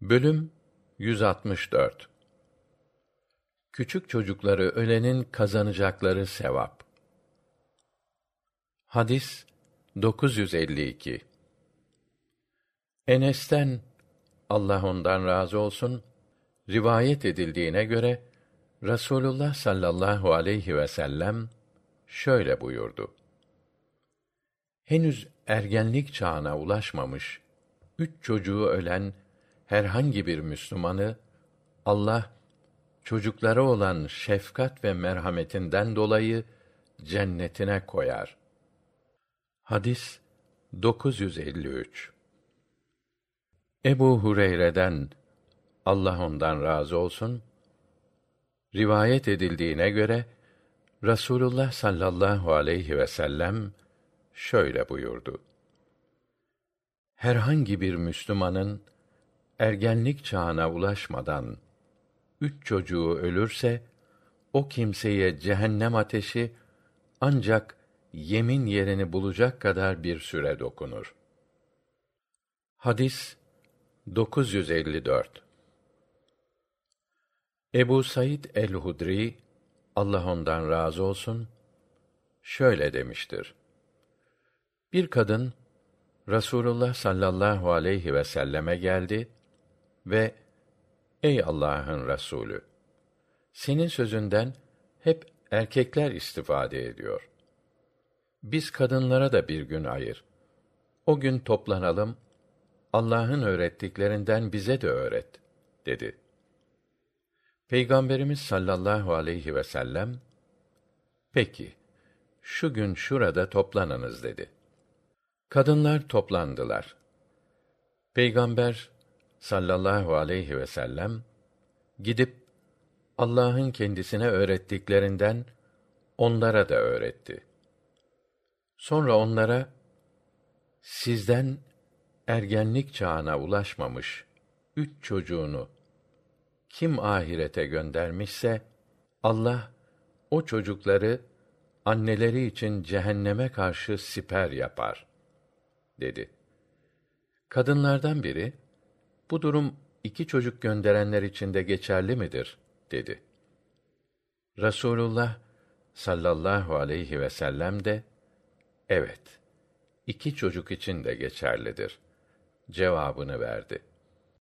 Bölüm 164 Küçük çocukları ölenin kazanacakları sevap. Hadis 952 Enes'ten Allah ondan razı olsun rivayet edildiğine göre Rasulullah sallallahu aleyhi ve sellem şöyle buyurdu. Henüz ergenlik çağına ulaşmamış üç çocuğu ölen herhangi bir Müslümanı Allah çocuklara olan şefkat ve merhametinden dolayı cennetine koyar. Hadis 953 Ebu Hureyre'den Allah ondan razı olsun rivayet edildiğine göre Rasulullah sallallahu aleyhi ve sellem şöyle buyurdu. Herhangi bir Müslümanın ergenlik çağına ulaşmadan üç çocuğu ölürse o kimseye cehennem ateşi ancak yemin yerini bulacak kadar bir süre dokunur. Hadis 954 Ebu Said el-Hudri Allah ondan razı olsun şöyle demiştir. Bir kadın Rasulullah sallallahu aleyhi ve selleme geldi ve ey Allah'ın Resulü senin sözünden hep erkekler istifade ediyor. Biz kadınlara da bir gün ayır. O gün toplanalım, Allah'ın öğrettiklerinden bize de öğret, dedi. Peygamberimiz sallallahu aleyhi ve sellem, peki, şu gün şurada toplanınız dedi. Kadınlar toplandılar. Peygamber sallallahu aleyhi ve sellem gidip Allah'ın kendisine öğrettiklerinden onlara da öğretti. Sonra onlara sizden ergenlik çağına ulaşmamış üç çocuğunu kim ahirete göndermişse Allah o çocukları anneleri için cehenneme karşı siper yapar dedi. Kadınlardan biri bu durum iki çocuk gönderenler için de geçerli midir? dedi. Rasulullah sallallahu aleyhi ve sellem de evet iki çocuk için de geçerlidir cevabını verdi.